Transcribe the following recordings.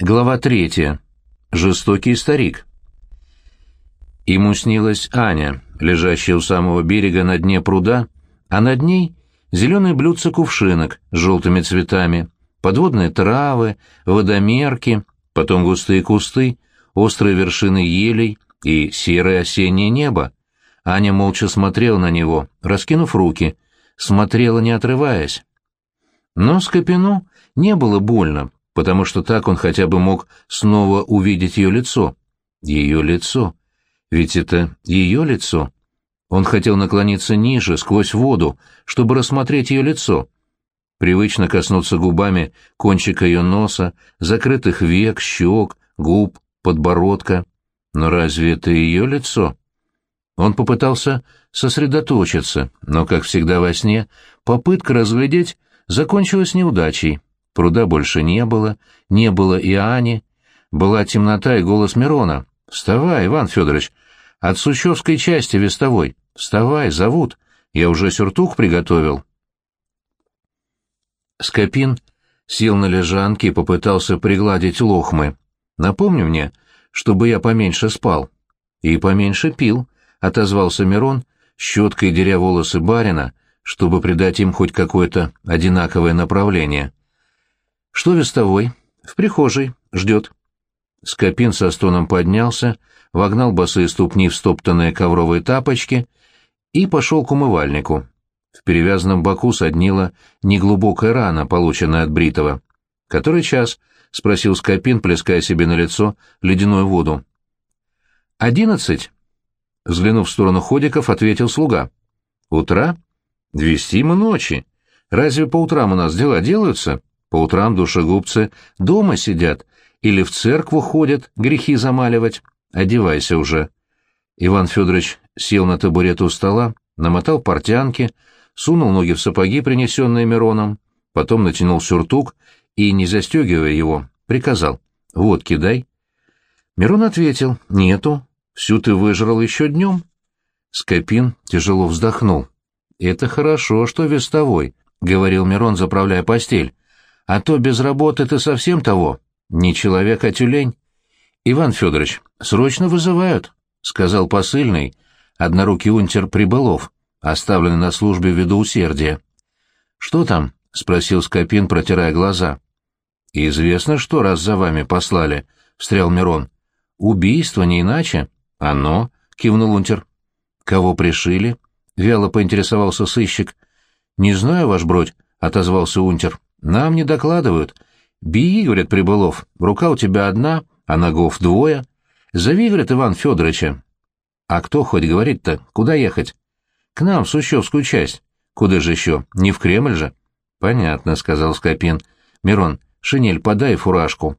Глава третья. Жестокий старик. Ему снилась Аня, лежащая у самого берега на дне пруда, а над ней зеленые блюдца кувшинок с желтыми цветами, подводные травы, водомерки, потом густые кусты, острые вершины елей и серое осеннее небо. Аня молча смотрела на него, раскинув руки, смотрела, не отрываясь. Но Скопину не было больно, потому что так он хотя бы мог снова увидеть ее лицо. Ее лицо. Ведь это ее лицо. Он хотел наклониться ниже, сквозь воду, чтобы рассмотреть ее лицо. Привычно коснуться губами кончика ее носа, закрытых век, щек, губ, подбородка. Но разве это ее лицо? Он попытался сосредоточиться, но, как всегда во сне, попытка разглядеть закончилась неудачей. Пруда больше не было, не было и Ани. Была темнота и голос Мирона. «Вставай, Иван Федорович! От Сущевской части вестовой! Вставай, зовут! Я уже сюртук приготовил!» Скопин сел на лежанке и попытался пригладить лохмы. «Напомни мне, чтобы я поменьше спал». «И поменьше пил», — отозвался Мирон, щеткой деря волосы барина, чтобы придать им хоть какое-то одинаковое направление. «Что вестовой?» «В прихожей. Ждет». Скопин со стоном поднялся, вогнал босые ступни в стоптанные ковровые тапочки и пошел к умывальнику. В перевязанном боку соднила неглубокая рана, полученная от Бритова. «Который час?» — спросил Скопин, плеская себе на лицо ледяную воду. «Одиннадцать?» Взглянув в сторону ходиков, ответил слуга. «Утра? Двестима ночи. Разве по утрам у нас дела делаются?» По утрам душегубцы дома сидят или в церкву ходят грехи замаливать. Одевайся уже. Иван Федорович сел на табурет у стола, намотал портянки, сунул ноги в сапоги, принесенные Мироном, потом натянул сюртук и, не застегивая его, приказал «Вот, кидай». Мирон ответил «Нету, всю ты выжрал еще днем». Скопин тяжело вздохнул. «Это хорошо, что вестовой», — говорил Мирон, заправляя постель а то без работы ты совсем того, не человек, а тюлень. Иван Федорович, срочно вызывают, — сказал посыльный, однорукий унтер Прибылов, оставленный на службе ввиду усердия. — Что там? — спросил Скопин, протирая глаза. — Известно, что раз за вами послали, — встрял Мирон. — Убийство, не иначе. — Оно, — кивнул унтер. — Кого пришили? — вяло поинтересовался сыщик. — Не знаю, ваш бродь, — отозвался унтер. Нам не докладывают. Беги, говорят Прибылов, рука у тебя одна, а ногов двое. Зови, говорят, Иван Федоровича. А кто хоть говорит-то? Куда ехать? К нам, в Сущевскую часть. Куда же еще? Не в Кремль же? Понятно, сказал Скопин. Мирон, шинель подай фуражку.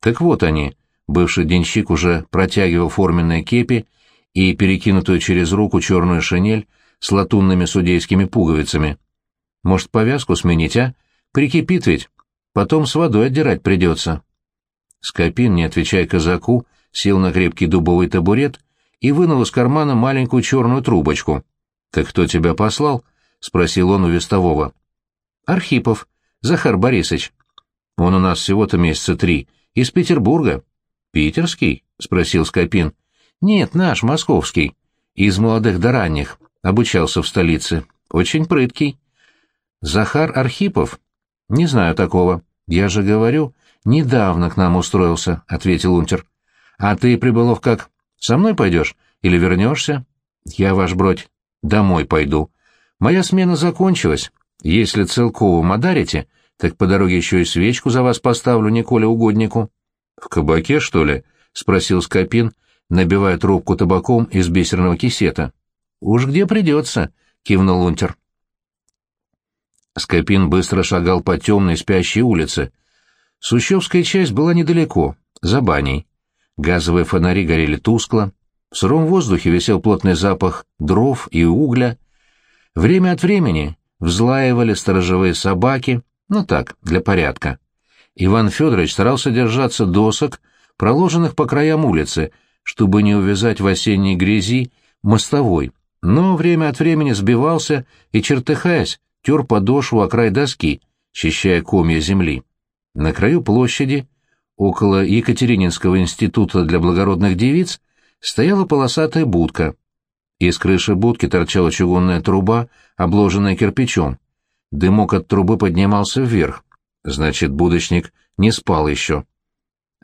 Так вот они. Бывший денщик уже протягивал форменные кепи и перекинутую через руку черную шинель с латунными судейскими пуговицами. Может, повязку сменить, а? Прикипит ведь. Потом с водой отдирать придется. Скопин, не отвечая казаку, сел на крепкий дубовый табурет и вынул из кармана маленькую черную трубочку. — Так кто тебя послал? — спросил он у вестового. — Архипов, Захар Борисович. Он у нас всего-то месяца три. Из Петербурга. — Питерский? — спросил Скопин. — Нет, наш, московский. Из молодых до ранних. Обучался в столице. Очень прыткий. — Захар Архипов? «Не знаю такого. Я же говорю, недавно к нам устроился», — ответил унтер. «А ты, Прибылов, как? Со мной пойдешь? Или вернешься?» «Я, ваш бродь, домой пойду. Моя смена закончилась. Если целковым одарите, так по дороге еще и свечку за вас поставлю Николе Угоднику». «В кабаке, что ли?» — спросил Скопин, набивая трубку табаком из бисерного кисета. «Уж где придется», — кивнул унтер. Скопин быстро шагал по темной спящей улице. Сущевская часть была недалеко, за баней. Газовые фонари горели тускло, в сыром воздухе висел плотный запах дров и угля. Время от времени взлаивали сторожевые собаки, ну так, для порядка. Иван Федорович старался держаться досок, проложенных по краям улицы, чтобы не увязать в осенней грязи мостовой, но время от времени сбивался и, чертыхаясь, тер подошву о край доски, счищая комья земли. На краю площади около Екатерининского института для благородных девиц, стояла полосатая будка. Из крыши будки торчала чугунная труба, обложенная кирпичом. Дымок от трубы поднимался вверх. Значит, будочник не спал еще.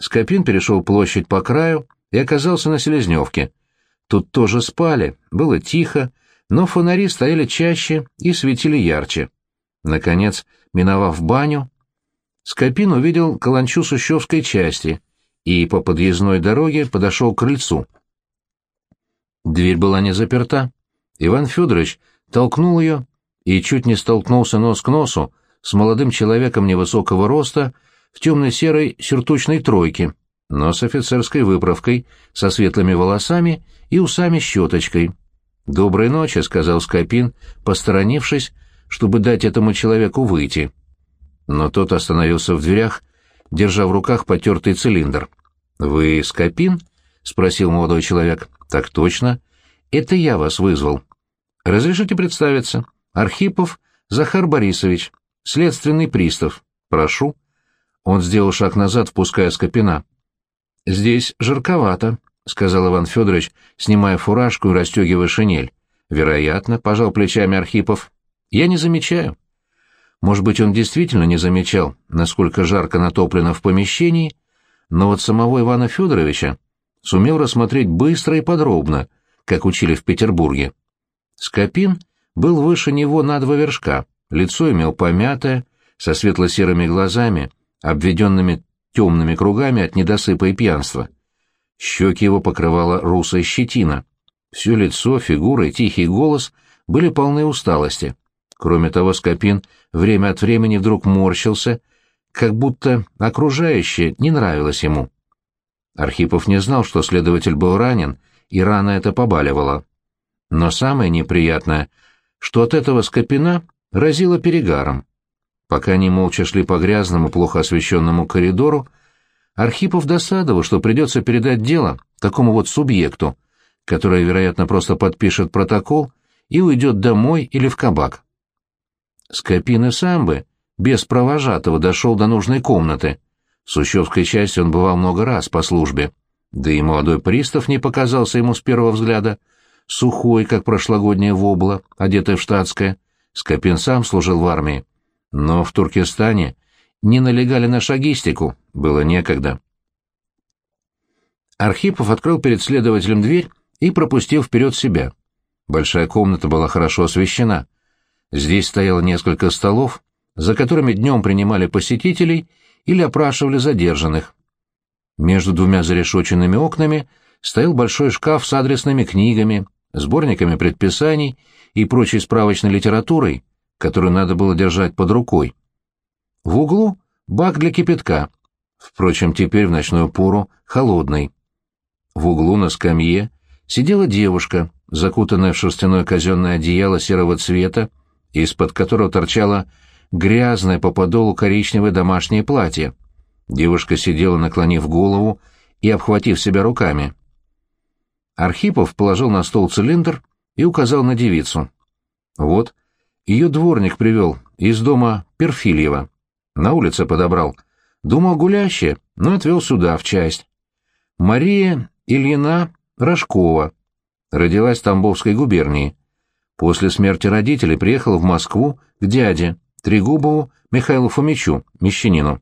Скопин перешел площадь по краю и оказался на Селезневке. Тут тоже спали, было тихо, но фонари стояли чаще и светили ярче. Наконец, миновав баню, Скопин увидел каланчу Сущевской части и по подъездной дороге подошел к крыльцу. Дверь была не заперта. Иван Федорович толкнул ее и чуть не столкнулся нос к носу с молодым человеком невысокого роста в темно-серой сюртучной тройке, но с офицерской выправкой, со светлыми волосами и усами-щеточкой. «Доброй ночи», — сказал Скопин, посторонившись, чтобы дать этому человеку выйти. Но тот остановился в дверях, держа в руках потертый цилиндр. «Вы Скопин?» — спросил молодой человек. «Так точно. Это я вас вызвал. Разрешите представиться. Архипов Захар Борисович, следственный пристав. Прошу». Он сделал шаг назад, впуская Скопина. «Здесь жарковато», — сказал Иван Федорович, снимая фуражку и расстегивая шинель. «Вероятно», — пожал плечами Архипов. «Я не замечаю». Может быть, он действительно не замечал, насколько жарко натоплено в помещении, но вот самого Ивана Федоровича сумел рассмотреть быстро и подробно, как учили в Петербурге. Скопин был выше него на два вершка, лицо имел помятое, со светло-серыми глазами, обведенными темными кругами от недосыпа и пьянства. Щеки его покрывала русая щетина. Все лицо, фигура и тихий голос были полны усталости. Кроме того, Скопин время от времени вдруг морщился, как будто окружающее не нравилось ему. Архипов не знал, что следователь был ранен, и рана это побаливала. Но самое неприятное, что от этого Скопина разило перегаром. Пока они молча шли по грязному, плохо освещенному коридору, Архипов досадовал, что придется передать дело такому вот субъекту, который, вероятно, просто подпишет протокол и уйдет домой или в кабак. Скопин и сам бы, без провожатого, дошел до нужной комнаты. В Сущевской части он бывал много раз по службе. Да и молодой пристав не показался ему с первого взгляда. Сухой, как прошлогодняя вобла, одетый в штатское. Скопин сам служил в армии. Но в Туркестане не налегали на шагистику, было некогда. Архипов открыл перед следователем дверь и пропустил вперед себя. Большая комната была хорошо освещена. Здесь стояло несколько столов, за которыми днем принимали посетителей или опрашивали задержанных. Между двумя зарешоченными окнами стоял большой шкаф с адресными книгами, сборниками предписаний и прочей справочной литературой, которую надо было держать под рукой. В углу бак для кипятка, впрочем, теперь в ночную пору холодный. В углу на скамье сидела девушка, закутанная в шерстяное казенное одеяло серого цвета, из-под которого торчало грязное по подолу коричневое домашнее платье. Девушка сидела, наклонив голову и обхватив себя руками. Архипов положил на стол цилиндр и указал на девицу. «Вот, ее дворник привел из дома Перфильева. На улице подобрал. Думал гулящая, но отвел сюда, в часть. Мария Ильина Рожкова. Родилась в Тамбовской губернии. После смерти родителей приехала в Москву к дяде, Трегубову Михаилу Фомичу, мещанину.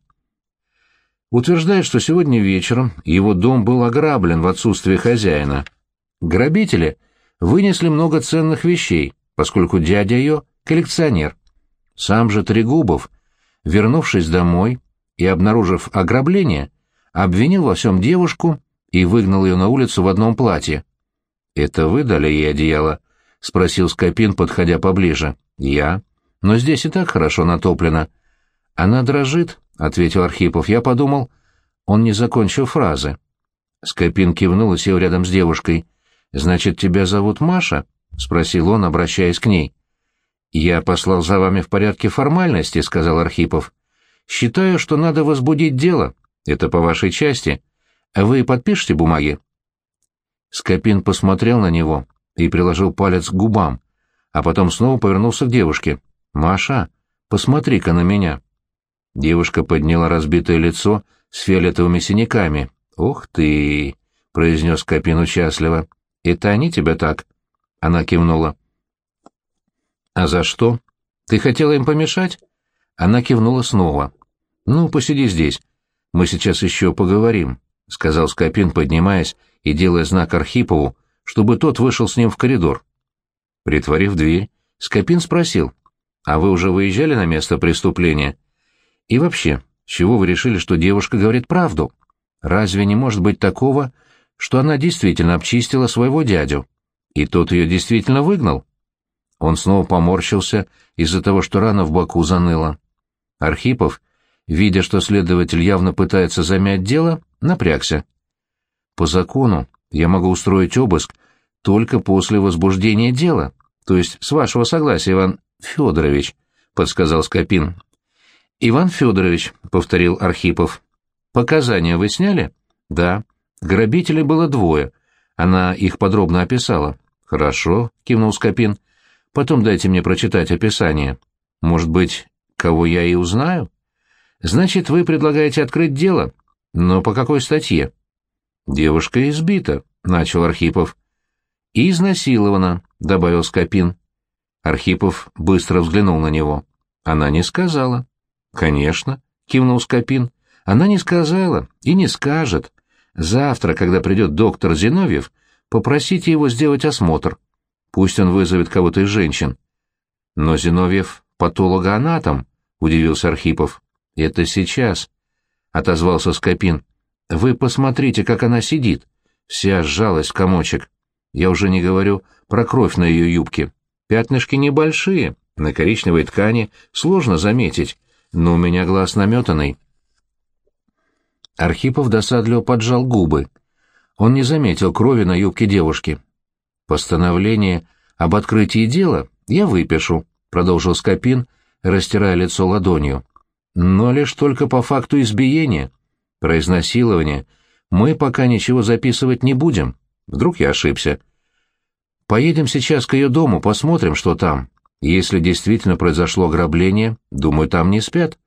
Утверждает, что сегодня вечером его дом был ограблен в отсутствие хозяина. Грабители вынесли много ценных вещей, поскольку дядя ее коллекционер. Сам же Трегубов, вернувшись домой и обнаружив ограбление, обвинил во всем девушку и выгнал ее на улицу в одном платье. «Это вы дали ей одеяло?» — спросил Скопин, подходя поближе. «Я. Но здесь и так хорошо натоплено». «Она дрожит», — ответил Архипов. «Я подумал...» Он не закончил фразы. Скопин кивнул и сел рядом с девушкой. «Значит, тебя зовут Маша?» — спросил он, обращаясь к ней. «Я послал за вами в порядке формальности», — сказал Архипов. «Считаю, что надо возбудить дело. Это по вашей части. Вы подпишете бумаги?» Скопин посмотрел на него и приложил палец к губам, а потом снова повернулся к девушке. «Маша, посмотри-ка на меня». Девушка подняла разбитое лицо с фиолетовыми синяками. «Ух ты!» — произнес Скопин участливо. «Это они тебя так?» Она кивнула. «А за что? Ты хотела им помешать?» Она кивнула снова. «Ну, посиди здесь. Мы сейчас еще поговорим», — сказал Скопин, поднимаясь и делая знак Архипову, чтобы тот вышел с ним в коридор. Притворив дверь, Скопин спросил, «А вы уже выезжали на место преступления? И вообще, с чего вы решили, что девушка говорит правду? Разве не может быть такого, что она действительно обчистила своего дядю, и тот ее действительно выгнал?» Он снова поморщился из-за того, что рана в боку заныла. Архипов, видя, что следователь явно пытается замять дело, напрягся. «По закону я могу устроить обыск только после возбуждения дела, то есть с вашего согласия, Иван Федорович», — подсказал Скопин. «Иван Федорович», — повторил Архипов. «Показания вы сняли?» «Да. Грабителей было двое. Она их подробно описала». «Хорошо», — кивнул Скопин. «Потом дайте мне прочитать описание. Может быть, кого я и узнаю?» «Значит, вы предлагаете открыть дело? Но по какой статье?» «Девушка избита», — начал Архипов. «И изнасилована», — добавил Скопин. Архипов быстро взглянул на него. «Она не сказала». «Конечно», — кивнул Скопин. «Она не сказала и не скажет. Завтра, когда придет доктор Зиновьев, попросите его сделать осмотр. Пусть он вызовет кого-то из женщин». «Но Зиновьев патологоанатом», — удивился Архипов. «Это сейчас», — отозвался Скопин. Вы посмотрите, как она сидит. Вся сжалась в комочек. Я уже не говорю про кровь на ее юбке. Пятнышки небольшие, на коричневой ткани, сложно заметить, но у меня глаз наметанный. Архипов досадливо поджал губы. Он не заметил крови на юбке девушки. «Постановление об открытии дела я выпишу», — продолжил Скопин, растирая лицо ладонью. «Но лишь только по факту избиения». Про изнасилование мы пока ничего записывать не будем. Вдруг я ошибся. Поедем сейчас к ее дому, посмотрим, что там. Если действительно произошло ограбление, думаю, там не спят.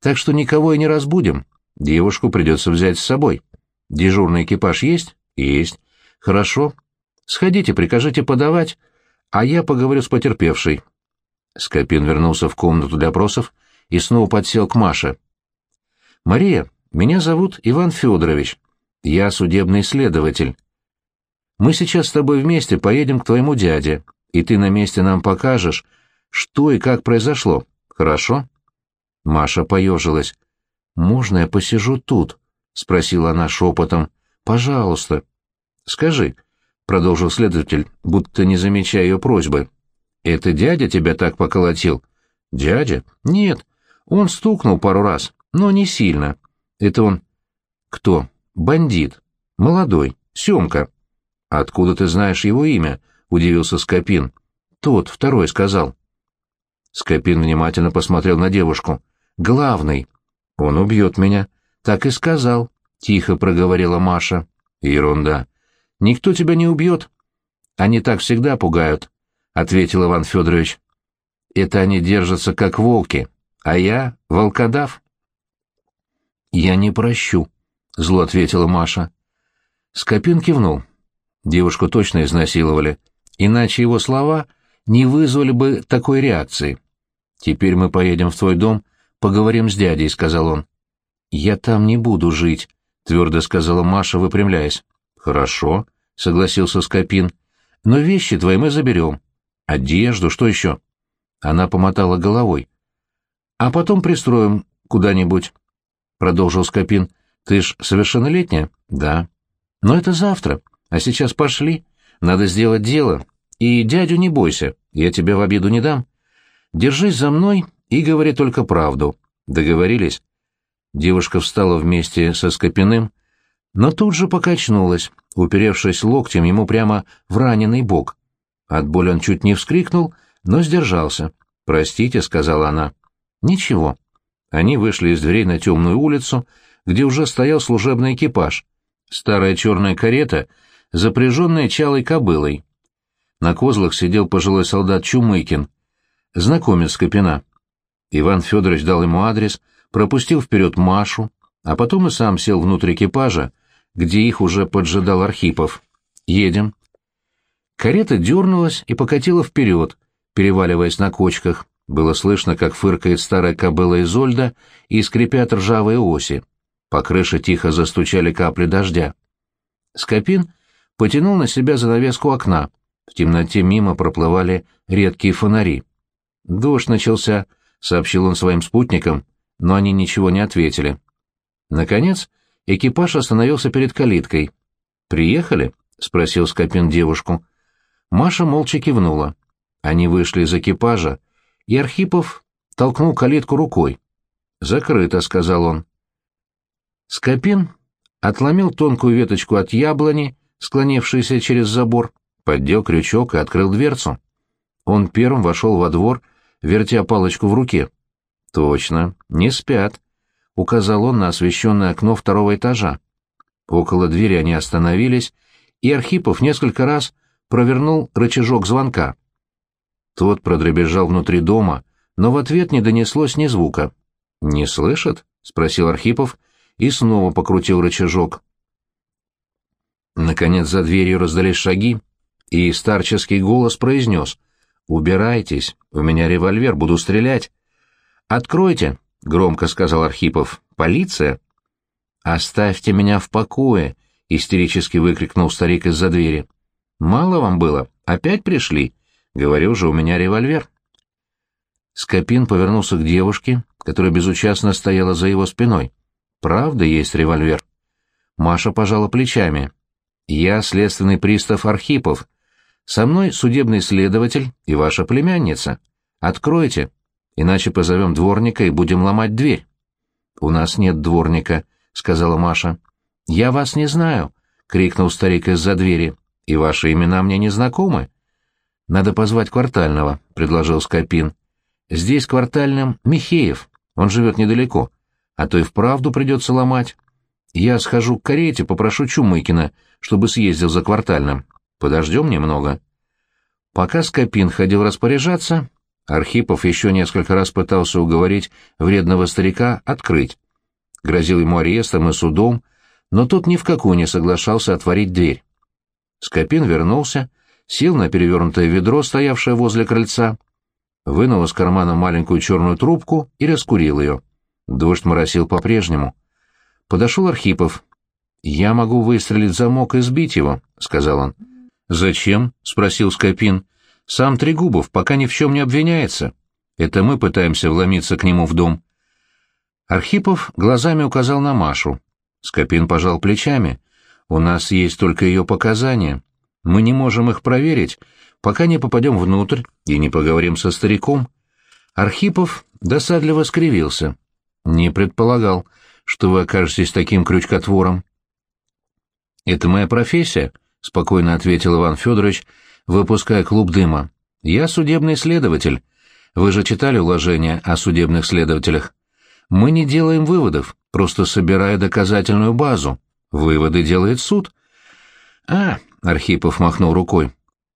Так что никого и не разбудим. Девушку придется взять с собой. Дежурный экипаж есть? Есть. Хорошо. Сходите, прикажите подавать, а я поговорю с потерпевшей. Скопин вернулся в комнату для опросов и снова подсел к Маше. «Мария, меня зовут Иван Федорович. Я судебный следователь. Мы сейчас с тобой вместе поедем к твоему дяде, и ты на месте нам покажешь, что и как произошло. Хорошо?» Маша поежилась. «Можно я посижу тут?» — спросила она шепотом. «Пожалуйста». «Скажи», — продолжил следователь, будто не замечая ее просьбы. «Это дядя тебя так поколотил?» «Дядя? Нет. Он стукнул пару раз, но не сильно. Это он... Кто? Бандит. Молодой. Семка. Откуда ты знаешь его имя? Удивился Скопин. Тот, второй, сказал. Скопин внимательно посмотрел на девушку. Главный. Он убьет меня. Так и сказал. Тихо проговорила Маша. Ерунда. Никто тебя не убьет. Они так всегда пугают, ответил Иван Федорович. Это они держатся как волки, а я — волкодав. «Я не прощу», — зло ответила Маша. Скопин кивнул. Девушку точно изнасиловали, иначе его слова не вызвали бы такой реакции. «Теперь мы поедем в твой дом, поговорим с дядей», — сказал он. «Я там не буду жить», — твердо сказала Маша, выпрямляясь. «Хорошо», — согласился Скопин. «Но вещи твои мы заберем. Одежду, что еще?» Она помотала головой. «А потом пристроим куда-нибудь. — продолжил Скопин. — Ты ж совершеннолетняя? — Да. — Но это завтра. А сейчас пошли. Надо сделать дело. И дядю не бойся, я тебя в обиду не дам. Держись за мной и говори только правду. Договорились? Девушка встала вместе со Скопиным, но тут же покачнулась, уперевшись локтем ему прямо в раненый бок. От боли он чуть не вскрикнул, но сдержался. «Простите», — сказала она. «Ничего. Они вышли из дверей на темную улицу, где уже стоял служебный экипаж. Старая черная карета, запряженная чалой кобылой. На козлах сидел пожилой солдат Чумыкин, знакомец Скопина. Иван Федорович дал ему адрес, пропустил вперед Машу, а потом и сам сел внутрь экипажа, где их уже поджидал Архипов. «Едем». Карета дернулась и покатила вперед, переваливаясь на кочках. Было слышно, как фыркает старая кобыла Изольда и скрипят ржавые оси. По крыше тихо застучали капли дождя. Скопин потянул на себя занавеску окна. В темноте мимо проплывали редкие фонари. «Дождь начался», — сообщил он своим спутникам, но они ничего не ответили. Наконец, экипаж остановился перед калиткой. «Приехали?» — спросил Скопин девушку. Маша молча кивнула. Они вышли из экипажа, и Архипов толкнул калитку рукой. «Закрыто», — сказал он. Скопин отломил тонкую веточку от яблони, склонившейся через забор, поддел крючок и открыл дверцу. Он первым вошел во двор, вертя палочку в руке. «Точно, не спят», — указал он на освещенное окно второго этажа. Около двери они остановились, и Архипов несколько раз провернул рычажок звонка. Тот продребезжал внутри дома, но в ответ не донеслось ни звука. «Не слышат?» — спросил Архипов и снова покрутил рычажок. Наконец за дверью раздались шаги, и старческий голос произнес «Убирайтесь, у меня револьвер, буду стрелять». «Откройте», — громко сказал Архипов, — «полиция». «Оставьте меня в покое», — истерически выкрикнул старик из-за двери. «Мало вам было? Опять пришли? Говорю же, у меня револьвер». Скопин повернулся к девушке, которая безучастно стояла за его спиной. «Правда есть револьвер?» Маша пожала плечами. «Я следственный пристав Архипов. Со мной судебный следователь и ваша племянница. Откройте, иначе позовем дворника и будем ломать дверь». «У нас нет дворника», — сказала Маша. «Я вас не знаю», — крикнул старик из-за двери. «И ваши имена мне не знакомы». «Надо позвать квартального», — предложил Скопин. «Здесь квартальным Михеев, он живет недалеко а то и вправду придется ломать. Я схожу к карете, попрошу Чумыкина, чтобы съездил за квартальным. Подождем немного. Пока Скопин ходил распоряжаться, Архипов еще несколько раз пытался уговорить вредного старика открыть. Грозил ему арестом и судом, но тот ни в какую не соглашался отворить дверь. Скопин вернулся, сел на перевернутое ведро, стоявшее возле крыльца, вынул из кармана маленькую черную трубку и раскурил ее. Дождь моросил по-прежнему. Подошел Архипов. «Я могу выстрелить в замок и сбить его», — сказал он. «Зачем?» — спросил Скопин. «Сам Трегубов пока ни в чем не обвиняется. Это мы пытаемся вломиться к нему в дом». Архипов глазами указал на Машу. Скопин пожал плечами. «У нас есть только ее показания. Мы не можем их проверить, пока не попадем внутрь и не поговорим со стариком». Архипов досадливо скривился. «Не предполагал, что вы окажетесь таким крючкотвором». «Это моя профессия», — спокойно ответил Иван Федорович, выпуская клуб дыма. «Я судебный следователь. Вы же читали уложение о судебных следователях. Мы не делаем выводов, просто собирая доказательную базу. Выводы делает суд». «А», — Архипов махнул рукой.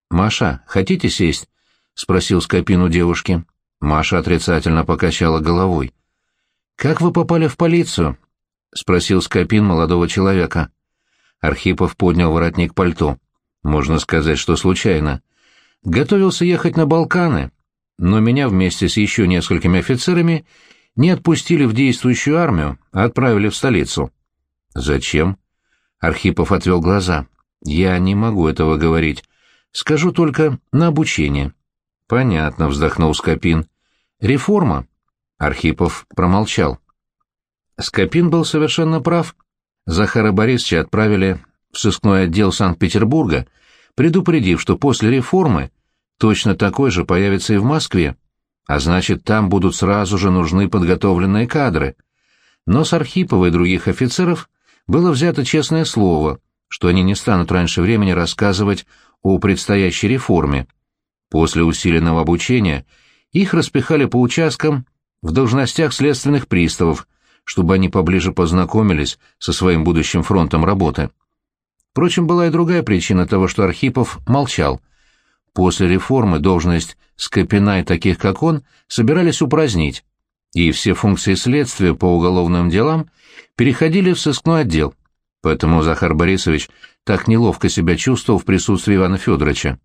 «Маша, хотите сесть?» — спросил Скопину девушки. Маша отрицательно покачала головой. «Как вы попали в полицию?» — спросил Скопин молодого человека. Архипов поднял воротник пальто. Можно сказать, что случайно. Готовился ехать на Балканы, но меня вместе с еще несколькими офицерами не отпустили в действующую армию, а отправили в столицу. «Зачем?» Архипов отвел глаза. «Я не могу этого говорить. Скажу только на обучение». «Понятно», — вздохнул Скопин. «Реформа. Архипов промолчал. Скопин был совершенно прав. Захара Борисовича отправили в сыскной отдел Санкт-Петербурга, предупредив, что после реформы точно такой же появится и в Москве, а значит, там будут сразу же нужны подготовленные кадры. Но с Архипова и других офицеров было взято честное слово, что они не станут раньше времени рассказывать о предстоящей реформе. После усиленного обучения их распихали по участкам в должностях следственных приставов, чтобы они поближе познакомились со своим будущим фронтом работы. Впрочем, была и другая причина того, что Архипов молчал. После реформы должность Скопина и таких, как он, собирались упразднить. и все функции следствия по уголовным делам переходили в сыскной отдел, поэтому Захар Борисович так неловко себя чувствовал в присутствии Ивана Федоровича.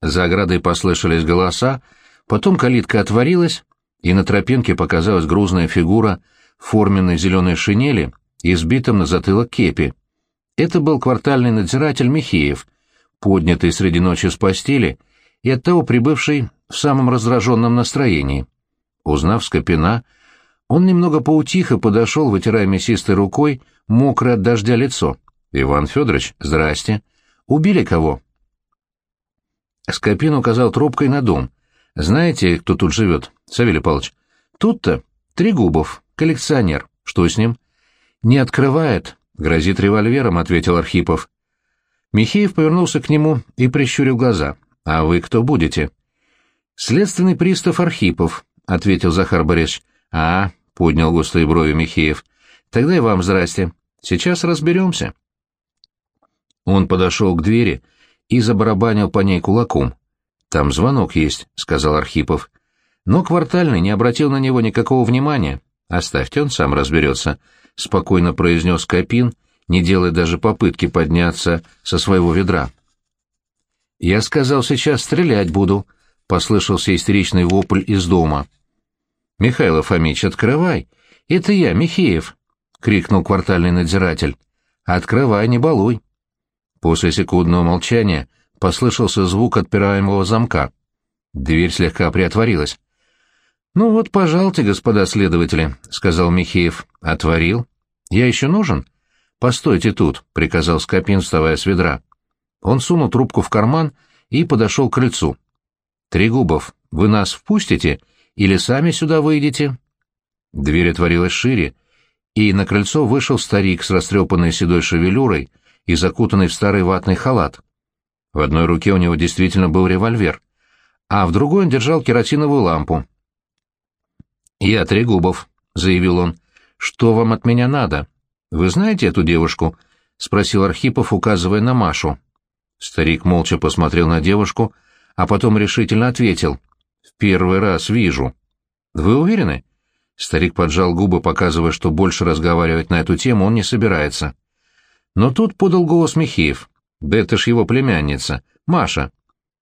За оградой послышались голоса, потом калитка отворилась, и на тропинке показалась грузная фигура в форменной зеленой шинели и сбитом на затылок кепи. Это был квартальный надзиратель Михеев, поднятый среди ночи с постели и оттого прибывший в самом раздраженном настроении. Узнав Скопина, он немного поутих и подошел, вытирая мясистой рукой мокрое от дождя лицо. «Иван Федорович, здрасте. Убили кого?» Скопин указал трубкой на дом. «Знаете, кто тут живет, Савелий Павлович?» «Тут-то Трегубов, коллекционер. Что с ним?» «Не открывает. Грозит револьвером», — ответил Архипов. Михеев повернулся к нему и прищурил глаза. «А вы кто будете?» «Следственный пристав Архипов», — ответил Захар Борисович. «А, — поднял густые брови Михеев. «Тогда и вам здрасте. Сейчас разберемся». Он подошел к двери и забарабанил по ней кулаком. «Там звонок есть», — сказал Архипов. Но квартальный не обратил на него никакого внимания. «Оставьте, он сам разберется», — спокойно произнес Капин, не делая даже попытки подняться со своего ведра. «Я сказал, сейчас стрелять буду», — послышался истеричный вопль из дома. «Михаил Фомич, открывай! Это я, Михеев!» — крикнул квартальный надзиратель. «Открывай, не балуй!» После секундного молчания послышался звук отпираемого замка. Дверь слегка приотворилась. «Ну вот, пожалуйте, господа следователи», — сказал Михеев. «Отворил. Я еще нужен?» «Постойте тут», — приказал Скопин, вставая с ведра. Он сунул трубку в карман и подошел к крыльцу. «Трегубов, вы нас впустите?» или сами сюда выйдете?» Дверь отворилась шире, и на крыльцо вышел старик с растрепанной седой шевелюрой и закутанный в старый ватный халат. В одной руке у него действительно был револьвер, а в другой он держал керосиновую лампу. «Я Трегубов», — заявил он. «Что вам от меня надо? Вы знаете эту девушку?» — спросил Архипов, указывая на Машу. Старик молча посмотрел на девушку, а потом решительно ответил — в первый раз вижу. Вы уверены? Старик поджал губы, показывая, что больше разговаривать на эту тему он не собирается. Но тут подал голос Михеев. Да это ж его племянница, Маша.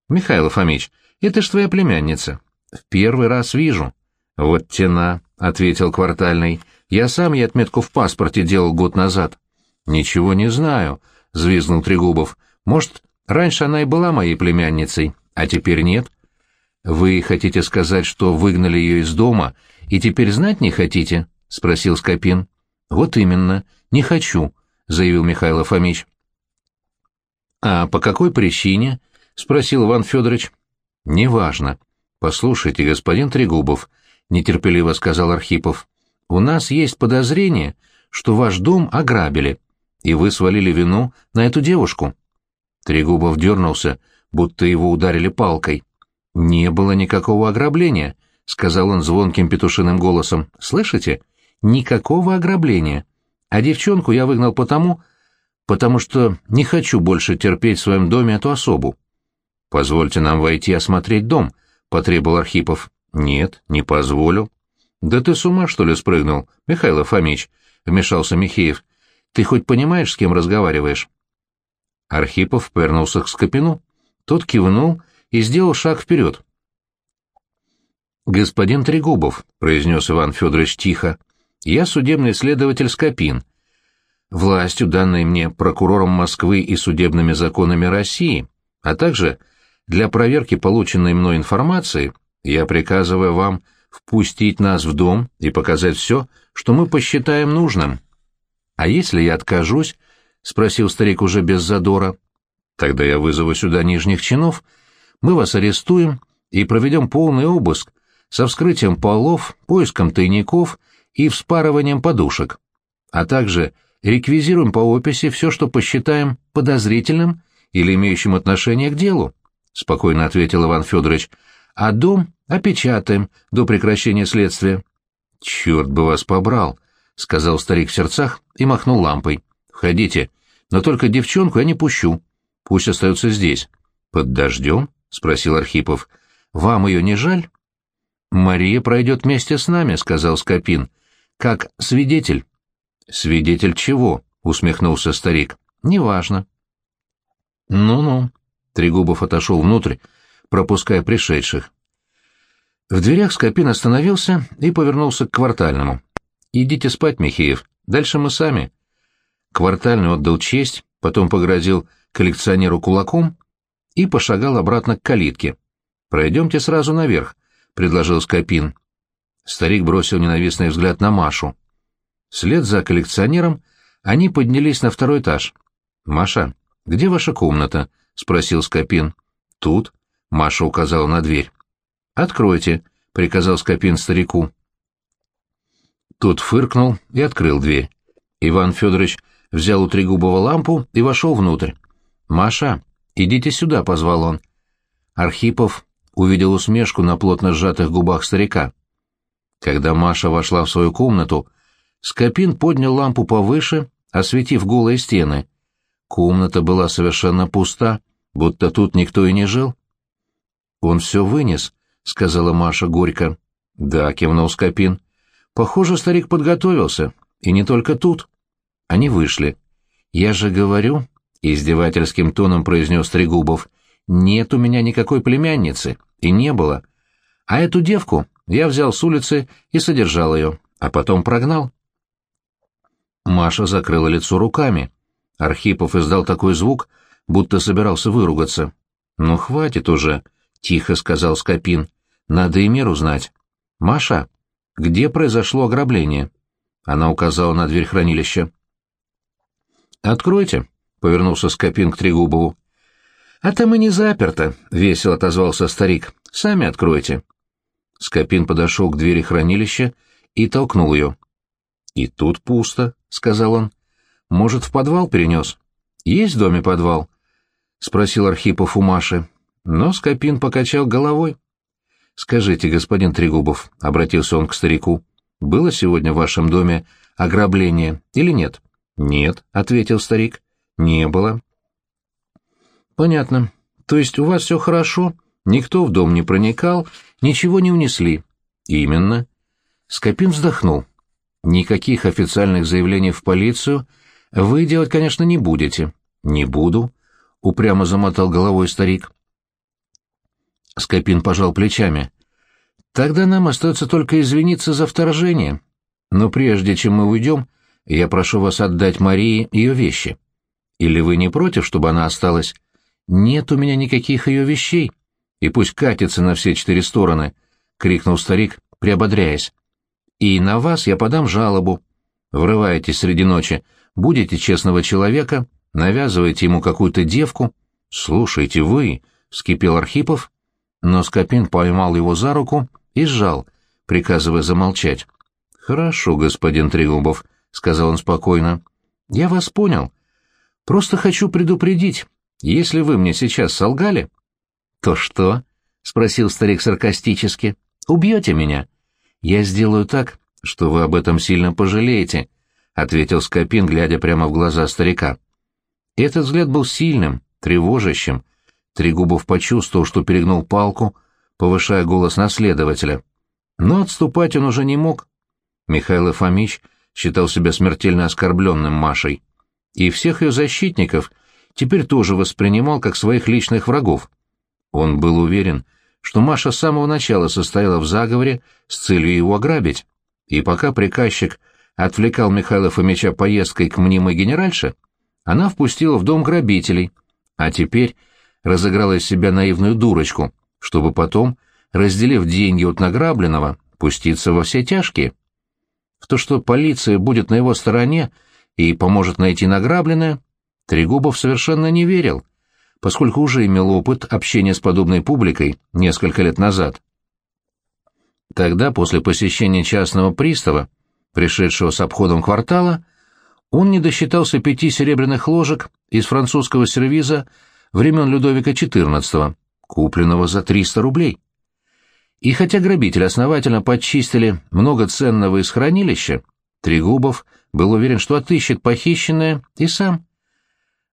Михаил Фомич, это ж твоя племянница. В первый раз вижу. Вот тена, ответил квартальный. Я сам ей отметку в паспорте делал год назад. Ничего не знаю, взвизгнул Трегубов. Может, раньше она и была моей племянницей, а теперь нет? «Вы хотите сказать, что выгнали ее из дома и теперь знать не хотите?» — спросил Скопин. «Вот именно, не хочу», — заявил Михаил Фомич. «А по какой причине?» — спросил Иван Федорович. «Неважно. Послушайте, господин Трегубов», — нетерпеливо сказал Архипов, — «у нас есть подозрение, что ваш дом ограбили, и вы свалили вину на эту девушку». Трегубов дернулся, будто его ударили палкой. «Не было никакого ограбления», — сказал он звонким петушиным голосом. «Слышите? Никакого ограбления. А девчонку я выгнал потому, потому что не хочу больше терпеть в своем доме эту особу». «Позвольте нам войти осмотреть дом», — потребовал Архипов. «Нет, не позволю». «Да ты с ума, что ли, спрыгнул, Михаил Фомич?» — вмешался Михеев. «Ты хоть понимаешь, с кем разговариваешь?» Архипов повернулся к Скопину. Тот кивнул и сделал шаг вперед. «Господин Трегубов», — произнес Иван Федорович тихо, — «я судебный следователь Скопин. Властью, данной мне прокурором Москвы и судебными законами России, а также для проверки полученной мной информации, я приказываю вам впустить нас в дом и показать все, что мы посчитаем нужным». «А если я откажусь?» — спросил старик уже без задора. «Тогда я вызову сюда нижних чинов мы вас арестуем и проведем полный обыск со вскрытием полов, поиском тайников и вспарыванием подушек, а также реквизируем по описи все, что посчитаем подозрительным или имеющим отношение к делу, — спокойно ответил Иван Федорович, — а дом опечатаем до прекращения следствия. — Черт бы вас побрал, — сказал старик в сердцах и махнул лампой. — Входите, но только девчонку я не пущу. Пусть остается здесь. — Под дождем? — спросил Архипов. — Вам ее не жаль? «Мария пройдет вместе с нами», — сказал Скопин. «Как свидетель». «Свидетель чего?» — усмехнулся старик. «Неважно». «Ну-ну». Трегубов отошел внутрь, пропуская пришедших. В дверях Скопин остановился и повернулся к квартальному. «Идите спать, Михеев, дальше мы сами». Квартальный отдал честь, потом погрозил коллекционеру кулаком и пошагал обратно к калитке. «Пройдемте сразу наверх», — предложил Скопин. Старик бросил ненавистный взгляд на Машу. Вслед за коллекционером они поднялись на второй этаж. «Маша, где ваша комната?» — спросил Скопин. «Тут», — Маша указала на дверь. «Откройте», — приказал Скопин старику. Тот фыркнул и открыл дверь. Иван Федорович взял у Трегубова лампу и вошел внутрь. «Маша, идите сюда», — позвал он. Архипов увидел усмешку на плотно сжатых губах старика. Когда Маша вошла в свою комнату, Скопин поднял лампу повыше, осветив голые стены. Комната была совершенно пуста, будто тут никто и не жил. «Он все вынес», — сказала Маша горько. «Да», — кивнул Скопин. «Похоже, старик подготовился, и не только тут». Они вышли. «Я же говорю», — издевательским тоном произнес Трегубов, — «нет у меня никакой племянницы, и не было. А эту девку я взял с улицы и содержал ее, а потом прогнал». Маша закрыла лицо руками. Архипов издал такой звук, будто собирался выругаться. «Ну, хватит уже», — тихо сказал Скопин. «Надо и меру знать. Маша, где произошло ограбление?» Она указала на дверь хранилища. «Откройте», — повернулся Скопин к Трегубову. «А там и не заперто», — весело отозвался старик. «Сами откройте». Скопин подошел к двери хранилища и толкнул ее. «И тут пусто», — сказал он. «Может, в подвал перенес?» «Есть в доме подвал?» — спросил Архипов у Маши. Но Скопин покачал головой. «Скажите, господин Трегубов», — обратился он к старику, — «было сегодня в вашем доме ограбление или нет?» «Нет», — ответил старик, — «не было». «Понятно. То есть у вас все хорошо, никто в дом не проникал, ничего не унесли?» «Именно». Скопин вздохнул. «Никаких официальных заявлений в полицию вы делать, конечно, не будете». «Не буду», — упрямо замотал головой старик. Скопин пожал плечами. «Тогда нам остается только извиниться за вторжение. Но прежде чем мы уйдем, я прошу вас отдать Марии ее вещи. Или вы не против, чтобы она осталась? Нет у меня никаких ее вещей. И пусть катится на все четыре стороны, — крикнул старик, приободряясь. И на вас я подам жалобу. Врываетесь среди ночи, будете честного человека, навязываете ему какую-то девку. Слушайте вы, — вскипел Архипов, но Скопин поймал его за руку и сжал, приказывая замолчать. «Хорошо, господин Трегубов», — сказал он спокойно. «Я вас понял. Просто хочу предупредить, если вы мне сейчас солгали...» «То что?» — спросил старик саркастически. «Убьете меня?» «Я сделаю так, что вы об этом сильно пожалеете», — ответил Скопин, глядя прямо в глаза старика. Этот взгляд был сильным, тревожащим. Трегубов почувствовал, что перегнул палку, повышая голос наследователя. Но отступать он уже не мог. Михаил Фомич считал себя смертельно оскорбленным Машей, и всех ее защитников теперь тоже воспринимал как своих личных врагов. Он был уверен, что Маша с самого начала состояла в заговоре с целью его ограбить, и пока приказчик отвлекал Михаила Фомича поездкой к мнимой генеральше, она впустила в дом грабителей, а теперь разыграла из себя наивную дурочку, чтобы потом, разделив деньги от награбленного, пуститься во все тяжкие. В то, что полиция будет на его стороне и поможет найти награбленное, Трегубов совершенно не верил, поскольку уже имел опыт общения с подобной публикой несколько лет назад. Тогда, после посещения частного пристава, пришедшего с обходом квартала, он не досчитался пяти серебряных ложек из французского сервиза времен Людовика XIV, купленного за 300 рублей. И хотя грабители основательно подчистили много ценного из хранилища, Трегубов был уверен, что отыщет похищенное и сам.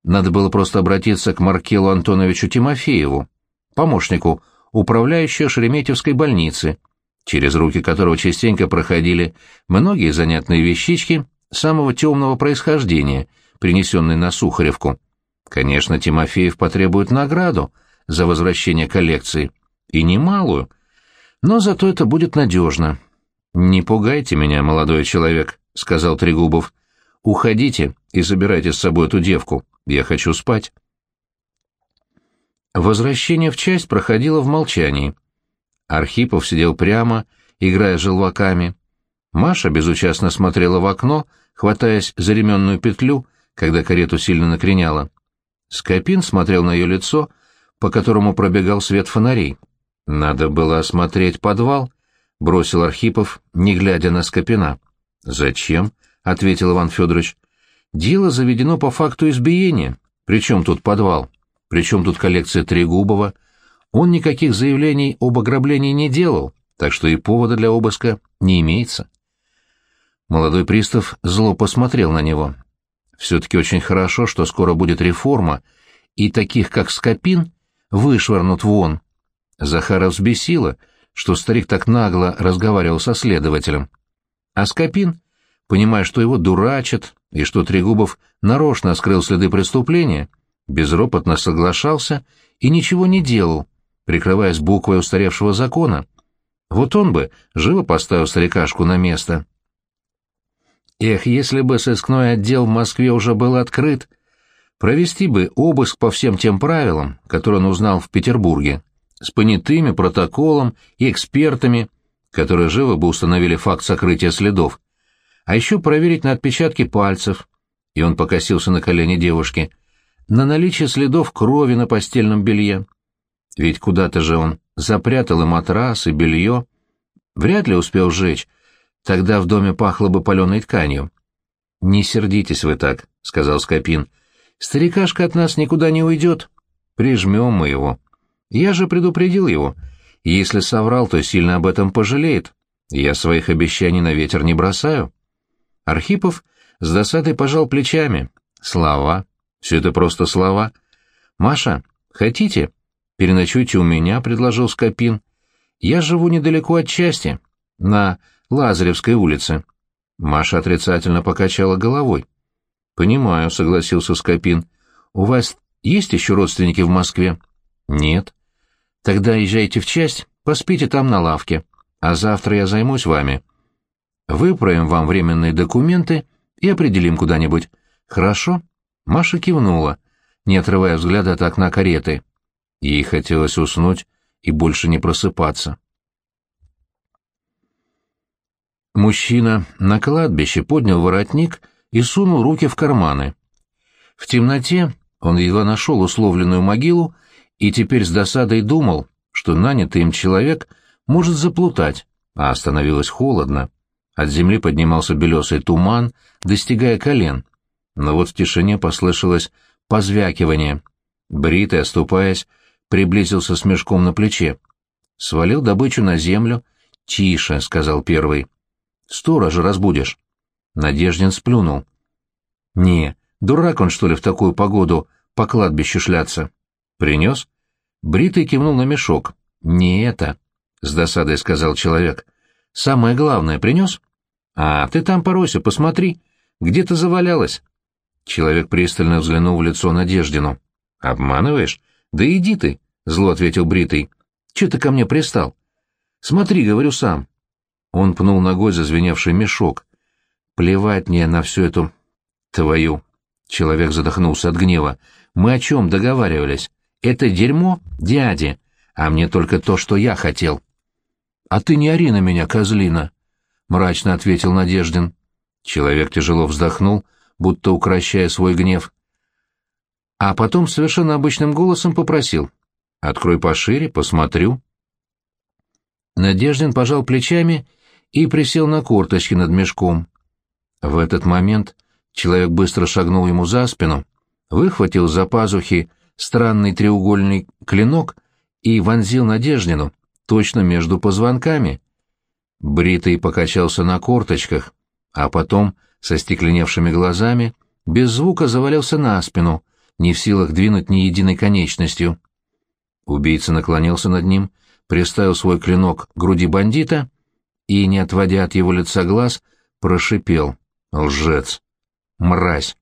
Надо было просто обратиться к Маркелу Антоновичу Тимофееву, помощнику управляющего Шереметьевской больницы, через руки которого частенько проходили многие занятные вещички самого темного происхождения, принесенные на Сухаревку. Конечно, Тимофеев потребует награду за возвращение коллекции, и немалую, но зато это будет надежно. «Не пугайте меня, молодой человек», — сказал Трегубов. «Уходите и забирайте с собой эту девку. Я хочу спать». Возвращение в часть проходило в молчании. Архипов сидел прямо, играя желваками. Маша безучастно смотрела в окно, хватаясь за ременную петлю, когда карету сильно накреняла. Скопин смотрел на ее лицо, по которому пробегал свет фонарей. «Надо было осмотреть подвал», — бросил Архипов, не глядя на Скопина. «Зачем?» — ответил Иван Федорович. «Дело заведено по факту избиения. Причем тут подвал? Причем тут коллекция Трегубова? Он никаких заявлений об ограблении не делал, так что и повода для обыска не имеется». Молодой пристав зло посмотрел на него. «Все-таки очень хорошо, что скоро будет реформа, и таких, как Скопин, вышвырнут вон». Захара взбесило, что старик так нагло разговаривал со следователем. А Скопин, понимая, что его дурачат и что Трегубов нарочно скрыл следы преступления, безропотно соглашался и ничего не делал, прикрываясь буквой устаревшего закона. Вот он бы живо поставил старикашку на место. Эх, если бы сыскной отдел в Москве уже был открыт, провести бы обыск по всем тем правилам, которые он узнал в Петербурге с понятыми, протоколом и экспертами, которые живо бы установили факт сокрытия следов. А еще проверить на отпечатки пальцев, и он покосился на колени девушки, на наличие следов крови на постельном белье. Ведь куда-то же он запрятал и матрас, и белье. Вряд ли успел сжечь, тогда в доме пахло бы паленой тканью. «Не сердитесь вы так», — сказал Скопин. «Старикашка от нас никуда не уйдет. Прижмем мы его». Я же предупредил его. Если соврал, то сильно об этом пожалеет. Я своих обещаний на ветер не бросаю. Архипов с досадой пожал плечами. Слова. Все это просто слова. Маша, хотите? Переночуйте у меня, предложил Скопин. Я живу недалеко от части, на Лазаревской улице. Маша отрицательно покачала головой. «Понимаю», — согласился Скопин. «У вас есть еще родственники в Москве?» «Нет». Тогда езжайте в часть, поспите там на лавке, а завтра я займусь вами. Выправим вам временные документы и определим куда-нибудь. Хорошо?» Маша кивнула, не отрывая взгляда от окна кареты. Ей хотелось уснуть и больше не просыпаться. Мужчина на кладбище поднял воротник и сунул руки в карманы. В темноте он едва нашел условленную могилу и теперь с досадой думал, что нанятый им человек может заплутать, а становилось холодно. От земли поднимался белесый туман, достигая колен. Но вот в тишине послышалось позвякивание. Бритый, оступаясь, приблизился с мешком на плече. Свалил добычу на землю. «Тише», — сказал первый. «Сторожа разбудишь». Надеждин сплюнул. «Не, дурак он, что ли, в такую погоду по кладбищу шляться?» «Принес?» Бритый кивнул на мешок. «Не это», — с досадой сказал человек. «Самое главное принес?» «А, ты там поройся, посмотри. Где-то завалялась». Человек пристально взглянул в лицо Надеждину. «Обманываешь? Да иди ты», — зло ответил Бритый. «Че ты ко мне пристал?» «Смотри, говорю сам». Он пнул ногой зазвеневший мешок. «Плевать мне на всю эту... твою...» Человек задохнулся от гнева. «Мы о чем договаривались? Это дерьмо дяди, а мне только то, что я хотел. — А ты не ори на меня, козлина, — мрачно ответил Надеждин. Человек тяжело вздохнул, будто укращая свой гнев. А потом совершенно обычным голосом попросил. — Открой пошире, посмотрю. Надеждин пожал плечами и присел на корточки над мешком. В этот момент человек быстро шагнул ему за спину, выхватил за пазухи странный треугольный клинок и вонзил Надеждину точно между позвонками. Бритый покачался на корточках, а потом, со стекленевшими глазами, без звука завалился на спину, не в силах двинуть ни единой конечностью. Убийца наклонился над ним, приставил свой клинок к груди бандита и, не отводя от его лица глаз, прошипел. «Лжец! Мразь!»